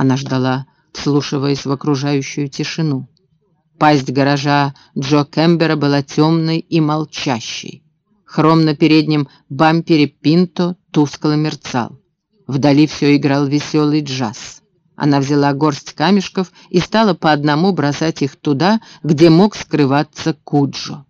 Она ждала, вслушиваясь в окружающую тишину. Пасть гаража Джо Кембера была темной и молчащей. Хром на переднем бампере Пинто тускло мерцал. Вдали все играл веселый джаз. Она взяла горсть камешков и стала по одному бросать их туда, где мог скрываться Куджо.